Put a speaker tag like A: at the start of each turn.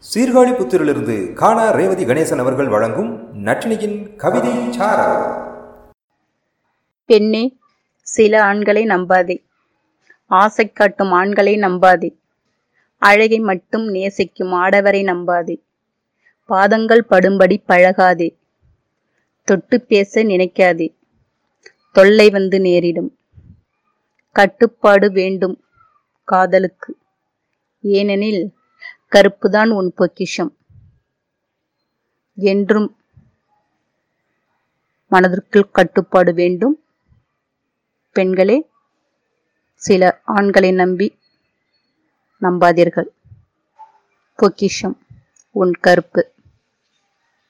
A: சீர்காழி புத்திரிலிருந்து காணா ரேவதி கணேசன் அவர்கள் வழங்கும் நட்டினியின் கவிதை
B: பெண்ணே சில ஆண்களை நம்பாதே. ஆசை காட்டும் ஆண்களை நம்பாதே. அழகை மட்டும் நேசிக்கும் ஆடவரை நம்பாதே. பாதங்கள் படும்படி பழகாதே. தொட்டு பேச நினைக்காதே. தொல்லை வந்து நேரிடும். கட்டுப்பாடு வேண்டும் காதலுக்கு. ஏனெனில் கருப்புதான் உன் பொக்கிஷம். என்றும் மனதிற்குள் கட்டுப்பாடு வேண்டும். பெண்களே சில ஆண்களை நம்பி நம்பாதீர்கள். பொக்கிஷம் உன் கருப்பு.